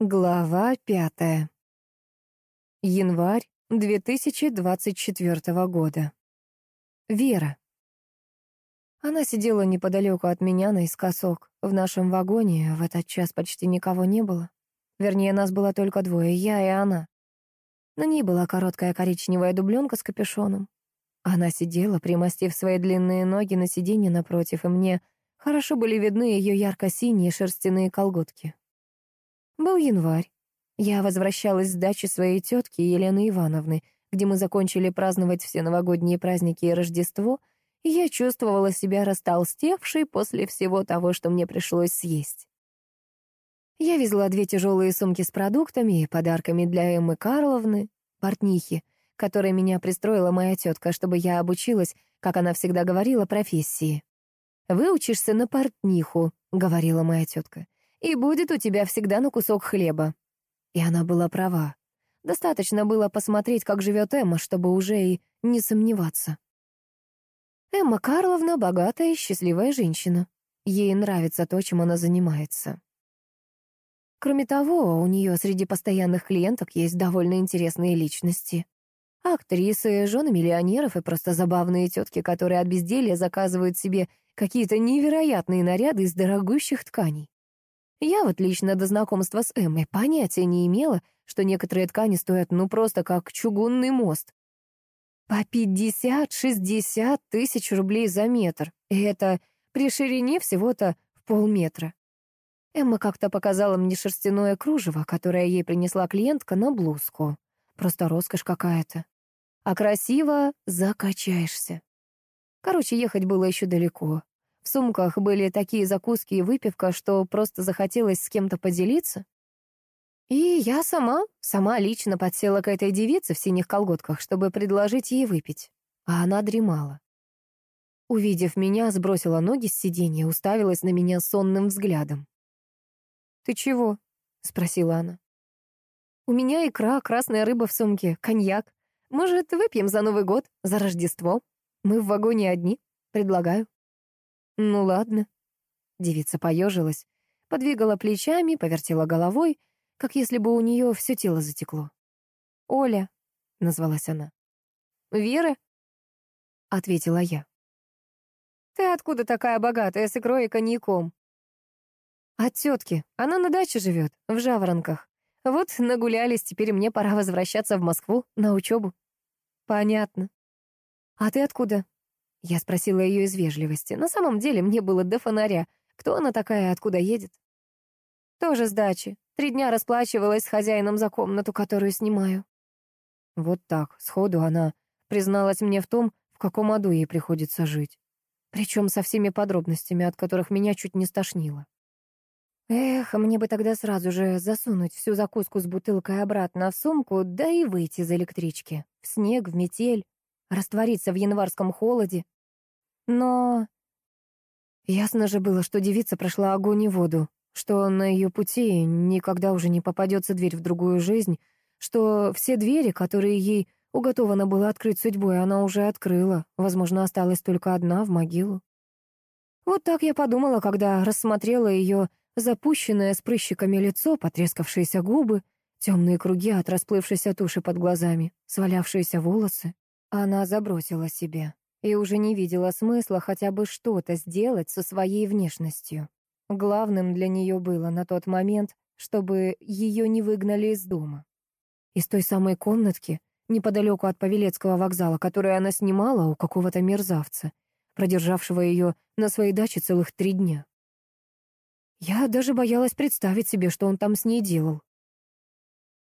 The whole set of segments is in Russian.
Глава пятая. Январь 2024 года. Вера. Она сидела неподалеку от меня наискосок. В нашем вагоне в этот час почти никого не было. Вернее, нас было только двое, я и она. На ней была короткая коричневая дубленка с капюшоном. Она сидела, примостив свои длинные ноги на сиденье напротив, и мне хорошо были видны ее ярко-синие шерстяные колготки. Был январь. Я возвращалась с дачи своей тетки Елены Ивановны, где мы закончили праздновать все новогодние праздники и Рождество, и я чувствовала себя растолстевшей после всего того, что мне пришлось съесть. Я везла две тяжелые сумки с продуктами и подарками для Эммы Карловны, портнихи, которой меня пристроила моя тетка, чтобы я обучилась, как она всегда говорила, профессии. «Выучишься на портниху», — говорила моя тетка и будет у тебя всегда на кусок хлеба». И она была права. Достаточно было посмотреть, как живет Эмма, чтобы уже и не сомневаться. Эмма Карловна — богатая и счастливая женщина. Ей нравится то, чем она занимается. Кроме того, у нее среди постоянных клиенток есть довольно интересные личности. Актрисы, жены миллионеров и просто забавные тетки, которые от безделья заказывают себе какие-то невероятные наряды из дорогущих тканей. Я вот лично до знакомства с Эммой понятия не имела, что некоторые ткани стоят ну просто как чугунный мост. По 50-60 тысяч рублей за метр. И это при ширине всего-то в полметра. Эмма как-то показала мне шерстяное кружево, которое ей принесла клиентка на блузку. Просто роскошь какая-то. А красиво закачаешься. Короче, ехать было еще далеко. В сумках были такие закуски и выпивка, что просто захотелось с кем-то поделиться. И я сама, сама лично подсела к этой девице в синих колготках, чтобы предложить ей выпить. А она дремала. Увидев меня, сбросила ноги с сиденья, уставилась на меня сонным взглядом. «Ты чего?» — спросила она. «У меня икра, красная рыба в сумке, коньяк. Может, выпьем за Новый год, за Рождество? Мы в вагоне одни. Предлагаю». «Ну ладно». Девица поежилась, подвигала плечами, повертела головой, как если бы у нее все тело затекло. «Оля», — назвалась она. «Вера?» — ответила я. «Ты откуда такая богатая с икрой и коньяком?» «От тетки. Она на даче живет, в Жаворонках. Вот нагулялись, теперь мне пора возвращаться в Москву на учебу». «Понятно. А ты откуда?» Я спросила ее из вежливости. На самом деле мне было до фонаря. Кто она такая, откуда едет? Тоже с дачи. Три дня расплачивалась с хозяином за комнату, которую снимаю. Вот так, сходу она призналась мне в том, в каком аду ей приходится жить. Причем со всеми подробностями, от которых меня чуть не стошнило. Эх, мне бы тогда сразу же засунуть всю закуску с бутылкой обратно в сумку, да и выйти из электрички. В снег, в метель, раствориться в январском холоде. Но ясно же было, что девица прошла огонь и воду, что на ее пути никогда уже не попадется дверь в другую жизнь, что все двери, которые ей уготовано было открыть судьбой, она уже открыла, возможно, осталась только одна в могилу. Вот так я подумала, когда рассмотрела ее запущенное с прыщиками лицо, потрескавшиеся губы, темные круги от расплывшейся туши под глазами, свалявшиеся волосы. Она забросила себе и уже не видела смысла хотя бы что-то сделать со своей внешностью. Главным для нее было на тот момент, чтобы ее не выгнали из дома. Из той самой комнатки, неподалеку от Павелецкого вокзала, которую она снимала у какого-то мерзавца, продержавшего ее на своей даче целых три дня. Я даже боялась представить себе, что он там с ней делал.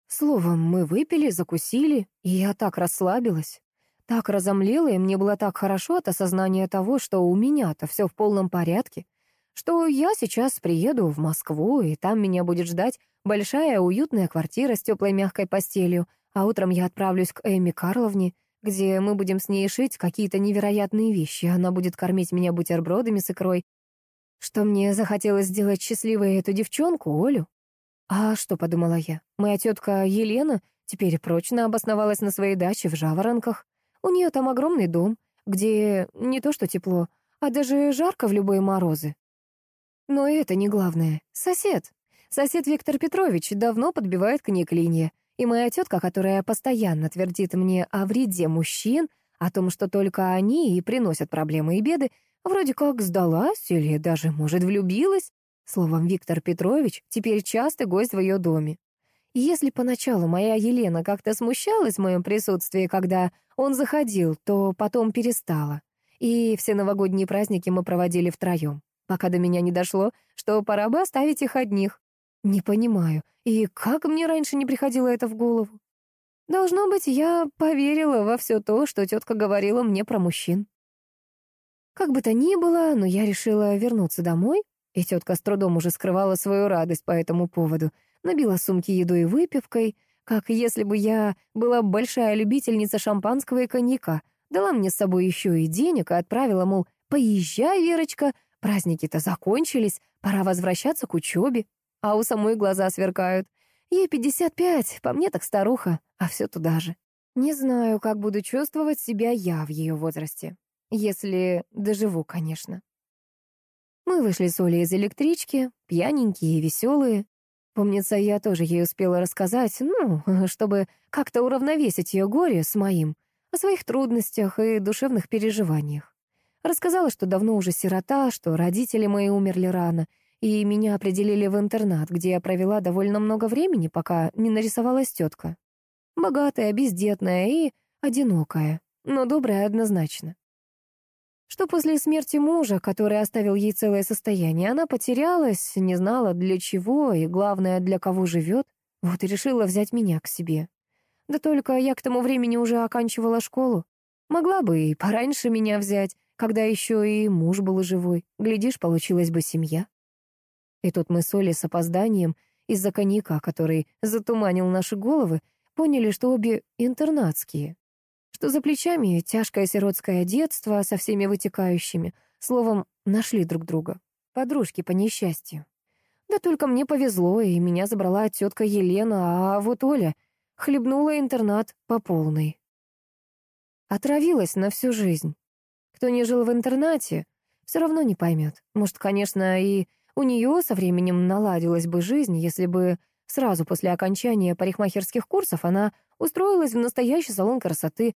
Словом, мы выпили, закусили, и я так расслабилась так разомлела, и мне было так хорошо от осознания того, что у меня-то все в полном порядке, что я сейчас приеду в Москву, и там меня будет ждать большая уютная квартира с теплой мягкой постелью, а утром я отправлюсь к Эми Карловне, где мы будем с ней шить какие-то невероятные вещи, она будет кормить меня бутербродами с икрой, что мне захотелось сделать счастливой эту девчонку, Олю. А что, подумала я, моя тетка Елена теперь прочно обосновалась на своей даче в Жаворонках, у нее там огромный дом, где не то что тепло, а даже жарко в любые морозы. Но это не главное. Сосед. Сосед Виктор Петрович давно подбивает к ней клинья. И моя тетка, которая постоянно твердит мне о вреде мужчин, о том, что только они и приносят проблемы и беды, вроде как сдалась или даже, может, влюбилась. Словом, Виктор Петрович теперь частый гость в ее доме. Если поначалу моя Елена как-то смущалась в моем присутствии, когда он заходил, то потом перестала. И все новогодние праздники мы проводили втроем, пока до меня не дошло, что пора бы оставить их одних. Не понимаю, и как мне раньше не приходило это в голову? Должно быть, я поверила во все то, что тетка говорила мне про мужчин. Как бы то ни было, но я решила вернуться домой, и тетка с трудом уже скрывала свою радость по этому поводу, набила сумки едой и выпивкой, как если бы я была большая любительница шампанского и коньяка, дала мне с собой еще и денег и отправила, мол, «Поезжай, Верочка, праздники-то закончились, пора возвращаться к учебе». А у самой глаза сверкают. Ей 55, по мне так старуха, а все туда же. Не знаю, как буду чувствовать себя я в ее возрасте. Если доживу, конечно. Мы вышли с Олей из электрички, пьяненькие и веселые. Помнится, я тоже ей успела рассказать, ну, чтобы как-то уравновесить ее горе с моим, о своих трудностях и душевных переживаниях. Рассказала, что давно уже сирота, что родители мои умерли рано, и меня определили в интернат, где я провела довольно много времени, пока не нарисовалась тетка. Богатая, бездетная и одинокая, но добрая однозначно. Что после смерти мужа, который оставил ей целое состояние, она потерялась, не знала для чего и, главное, для кого живет, вот и решила взять меня к себе. Да только я к тому времени уже оканчивала школу. Могла бы и пораньше меня взять, когда еще и муж был живой. Глядишь, получилась бы семья. И тут мы с Олей с опозданием из-за коньяка, который затуманил наши головы, поняли, что обе интернатские. Что за плечами тяжкое сиротское детство со всеми вытекающими. Словом, нашли друг друга. Подружки по несчастью. Да только мне повезло, и меня забрала тетка Елена, а вот Оля хлебнула интернат по полной. Отравилась на всю жизнь. Кто не жил в интернате, все равно не поймет. Может, конечно, и у нее со временем наладилась бы жизнь, если бы сразу после окончания парикмахерских курсов она устроилась в настоящий салон красоты.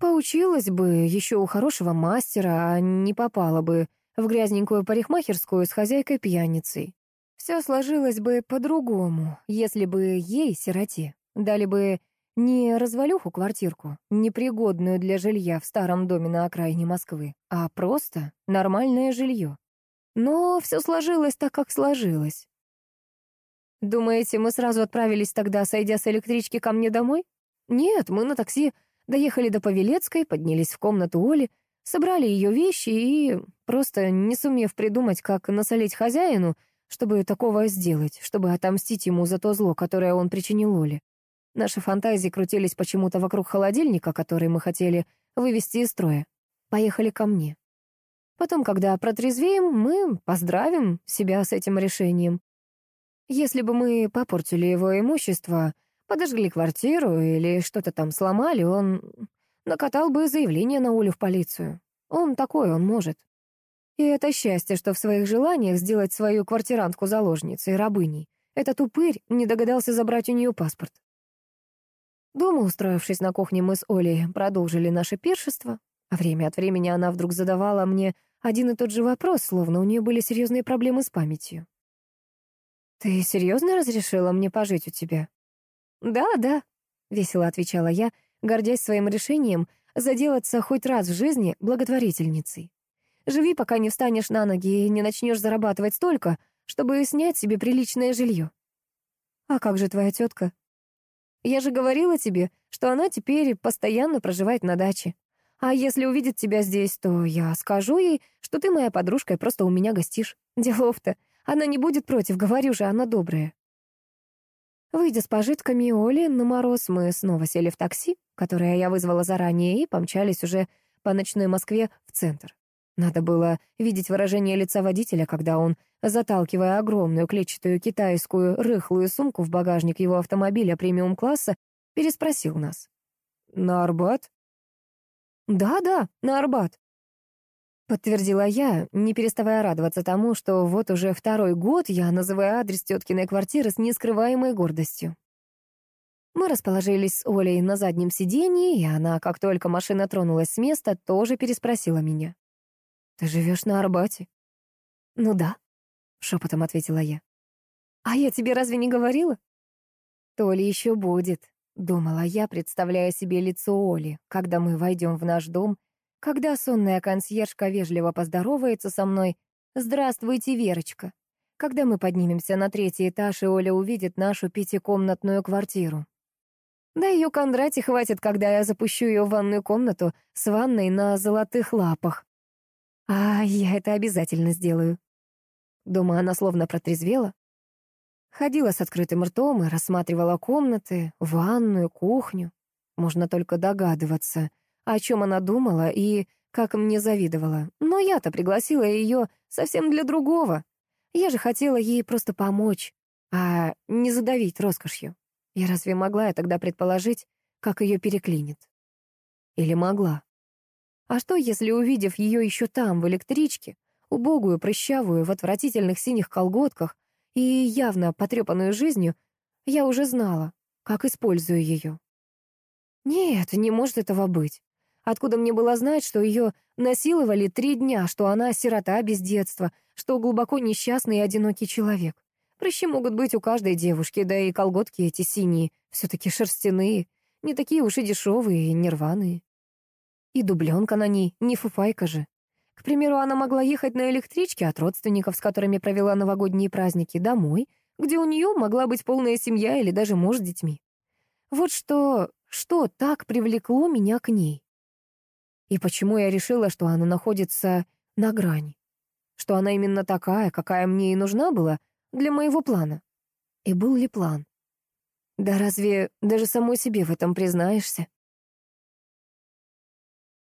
Поучилась бы еще у хорошего мастера, а не попала бы в грязненькую парикмахерскую с хозяйкой-пьяницей. Все сложилось бы по-другому, если бы ей, сироте, дали бы не развалюху-квартирку, непригодную для жилья в старом доме на окраине Москвы, а просто нормальное жилье. Но все сложилось так, как сложилось. Думаете, мы сразу отправились тогда, сойдя с электрички ко мне домой? Нет, мы на такси доехали до Павелецкой, поднялись в комнату Оли, собрали ее вещи и, просто не сумев придумать, как насолить хозяину, чтобы такого сделать, чтобы отомстить ему за то зло, которое он причинил Оле. Наши фантазии крутились почему-то вокруг холодильника, который мы хотели вывести из строя. Поехали ко мне. Потом, когда протрезвеем, мы поздравим себя с этим решением. Если бы мы попортили его имущество, подожгли квартиру или что-то там сломали, он накатал бы заявление на Олю в полицию. Он такой, он может. И это счастье, что в своих желаниях сделать свою квартирантку заложницей, рабыней. Этот упырь не догадался забрать у нее паспорт. Дома, устроившись на кухне, мы с Олей продолжили наше пиршество. А время от времени она вдруг задавала мне один и тот же вопрос, словно у нее были серьезные проблемы с памятью. «Ты серьезно разрешила мне пожить у тебя?» «Да, да», — весело отвечала я, гордясь своим решением заделаться хоть раз в жизни благотворительницей. «Живи, пока не встанешь на ноги и не начнешь зарабатывать столько, чтобы снять себе приличное жилье». «А как же твоя тетка?» «Я же говорила тебе, что она теперь постоянно проживает на даче. А если увидит тебя здесь, то я скажу ей, что ты моя подружка и просто у меня гостишь. Делов-то. Она не будет против, говорю же, она добрая. Выйдя с пожитками Оли на мороз, мы снова сели в такси, которое я вызвала заранее, и помчались уже по ночной Москве в центр. Надо было видеть выражение лица водителя, когда он, заталкивая огромную клетчатую китайскую рыхлую сумку в багажник его автомобиля премиум-класса, переспросил нас. «На Арбат?» «Да-да, на Арбат». Подтвердила я, не переставая радоваться тому, что вот уже второй год я называю адрес теткиной квартиры с нескрываемой гордостью. Мы расположились с Олей на заднем сиденье, и она, как только машина тронулась с места, тоже переспросила меня. «Ты живешь на Арбате?» «Ну да», — шепотом ответила я. «А я тебе разве не говорила?» «То ли еще будет», — думала я, представляя себе лицо Оли, когда мы войдем в наш дом, когда сонная консьержка вежливо поздоровается со мной «Здравствуйте, Верочка», когда мы поднимемся на третий этаж, и Оля увидит нашу пятикомнатную квартиру. Да ее Кондрате хватит, когда я запущу ее в ванную комнату с ванной на золотых лапах. А я это обязательно сделаю. Дома она словно протрезвела. Ходила с открытым ртом и рассматривала комнаты, ванную, кухню. Можно только догадываться, о чем она думала и как мне завидовала. Но я-то пригласила ее совсем для другого. Я же хотела ей просто помочь, а не задавить роскошью. Я разве могла я тогда предположить, как ее переклинит? Или могла? А что, если, увидев ее еще там, в электричке, убогую, прыщавую, в отвратительных синих колготках и явно потрепанную жизнью, я уже знала, как использую ее? Нет, не может этого быть. Откуда мне было знать, что ее насиловали три дня, что она сирота без детства, что глубоко несчастный и одинокий человек? Прыщи могут быть у каждой девушки, да и колготки эти синие, все-таки шерстяные, не такие уж и дешевые и нерваные. И дубленка на ней, не фуфайка же. К примеру, она могла ехать на электричке от родственников, с которыми провела новогодние праздники, домой, где у нее могла быть полная семья или даже муж с детьми. Вот что, что так привлекло меня к ней. И почему я решила, что она находится на грани? Что она именно такая, какая мне и нужна была — для моего плана. И был ли план? Да разве даже самой себе в этом признаешься?